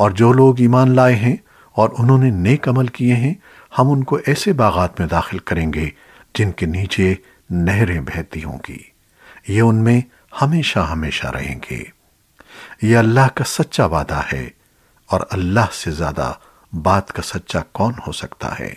اور جو لوگ ایمان لائے ہیں اور انہوں نے نیک عمل کیے ہیں، ہم ان کو ایسے باغات میں داخل کریں گے جن کے نیچے نہریں بہتی ہوں گی۔ یہ ان میں ہمیشہ ہمیشہ رہیں گے۔ یہ اللہ کا سچا وعدہ ہے اور اللہ سے زیادہ بات کا سچا کون ہو سکتا ہے؟